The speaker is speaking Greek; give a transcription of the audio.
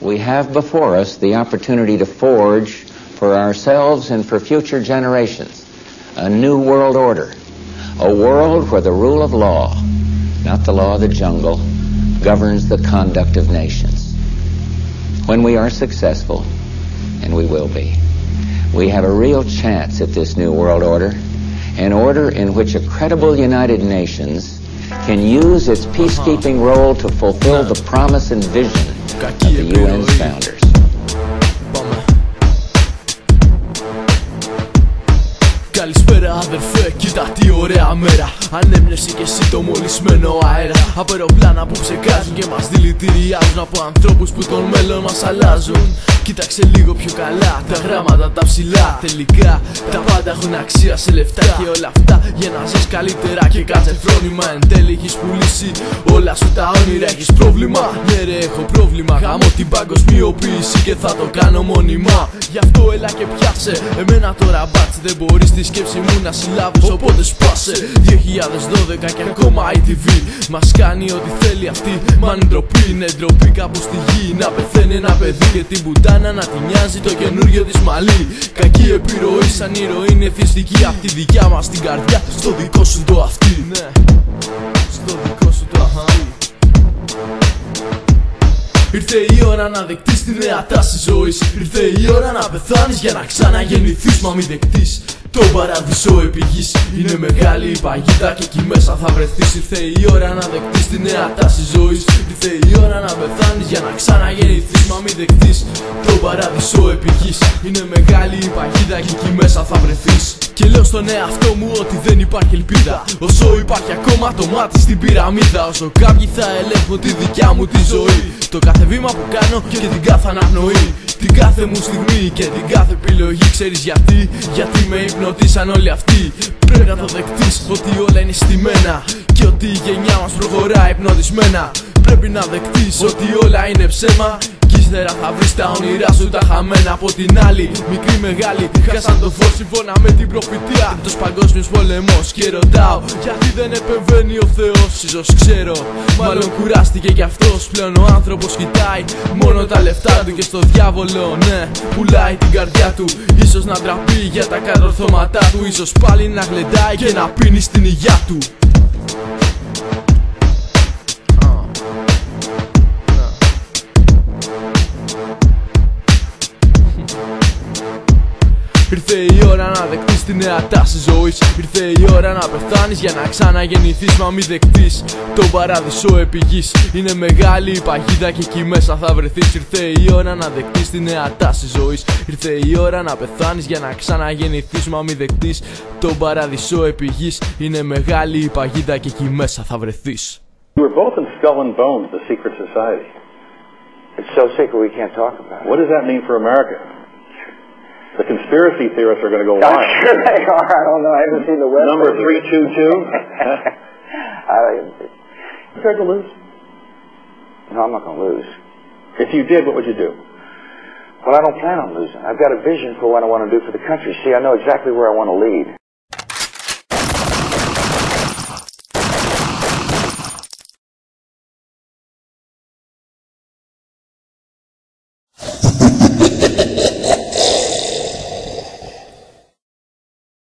we have before us the opportunity to forge for ourselves and for future generations a new world order, a world where the rule of law, not the law of the jungle, governs the conduct of nations. When we are successful, and we will be, we have a real chance at this new world order, an order in which a credible United Nations can use its peacekeeping role to fulfill the promise and vision of the UN's founders. Καλησπέρα αδερφέ, κοίτα τι ωραία μέρα. Ανέμνευση και εσύ το μολυσμένο αέρα. Από αεροπλάνα που ψεκάζουν και μας δηλητηριάζουν. Από ανθρώπους που τον μέλλον μας αλλάζουν. Κοίταξε λίγο πιο καλά τα γράμματα τα ψηλά. Τελικά τα πάντα έχουν αξία σε λεφτά. Και όλα αυτά για να ζεις καλύτερα. Και κάτσε φρόνημα Εν τέλει έχεις πουλήσει. Όλα σου τα όνειρα Έχεις πρόβλημα, ναι ρε έχω πρόβλημα. Γάμω την παγκοσμιοποίηση και θα το κάνω μόνιμα. Γι' αυτό έλα και πιάσε. Εμένα τώρα μπάτσε Δεν μπορείς τη σκέψη μου να συλλάβεις οπότε σπάσε. 2012 και ακόμα ITV Μας κάνει ό,τι θέλει αυτή. Μα είναι ντροπή, είναι ντροπή κάπου στη γη. Να πεθαίνει ένα παιδί και την πουτάνα να τη νοιάζει το καινούριο της μαλλί. Κακή επιρροή σαν ηρωίνη εθιστική Απ' τη δικιά μας την καρδιά. Στο δικό σου το αυτή Ναι, στο δικό σου το αυτή Ήρθε η ώρα να δεκτείς τη νέα τάση ζωής. Ήρθε η ώρα να πεθάνεις για να ξαναγεννηθείς Μα μην δεκτείς το παράδεισο επί είναι μεγάλη η παγίδα και εκεί μέσα θα βρεθείς. Ήρθε η ώρα να δεκτείς τη νέα τάση ζωής. Ήρθε η ώρα να πεθάνεις για να ξαναγεννηθείς. Μα μην δεκτείς το παράδεισο επί είναι μεγάλη η παγίδα και εκεί μέσα θα βρεθείς. Και λέω στον εαυτό μου ότι δεν υπάρχει ελπίδα. Όσο υπάρχει ακόμα το μάτι στην πυραμίδα. Όσο κάποιοι θα ελέγχουν τη δικιά μου τη ζωή. Το κάθε βήμα που κάνω και την κάθε αναπνοή Την κάθε μου στιγμή και την κάθε επιλογή Ξέρεις γιατί, γιατί με υπνοτίσαν όλοι αυτοί. Πρέπει να το δεκτείς ότι όλα είναι στημένα. Και ότι η γενιά μας προχωρά υπνοτισμένα Πρέπει να δεκτείς ότι όλα είναι ψέμα. Ύστερα θα βρεις τα όνειρά σου τα χαμένα από την άλλη. Μικρή μεγάλη χάσαν το φως σύμφωνα με την προφητεία. Τους παγκόσμιος πολεμός και ρωτάω γιατί δεν επεμβαίνει ο Θεός; Ίσως ξέρω μάλλον κουράστηκε κι αυτός. Πλέον ο άνθρωπος κοιτάει μόνο τα λεφτά του Και στο διάβολο ναι πουλάει την καρδιά του. Ίσως να ντραπεί για τα κατορθώματά του. Ίσως πάλι να γλεντάει και να πίνει στην υγειά του Ήρθε η ώρα να δεκτείς τη νέα τάση ζωής. Ήρθε η ώρα να πεθάνεις για να ξαναγεννηθείς. Μα μην δεκτείς τον παράδεισο επί Είναι μεγάλη η παγίδα και εκεί μέσα θα βρεθείς. Ήρθε η ώρα να δεκτείς τη νέα τάση ζωής. Ήρθε η ώρα να πεθάνεις για να ξαναγεννηθείς. Μα μην δεκτείς τον παράδεισο επί Είναι μεγάλη η παγίδα και εκεί μέσα θα βρεθείς. You were both in Skull and Bones, the secret society. It's so secret we can't talk about it. What does that mean for America? The conspiracy theorists are going to go wild. I'm sure they are. I don't know. I haven't seen the web. Number 322? I, you going to lose? No, I'm not going to lose. If you did, what would you do? Well, I don't plan on losing. I've got a vision for what I want to do for the country. See, I know exactly where I want to lead.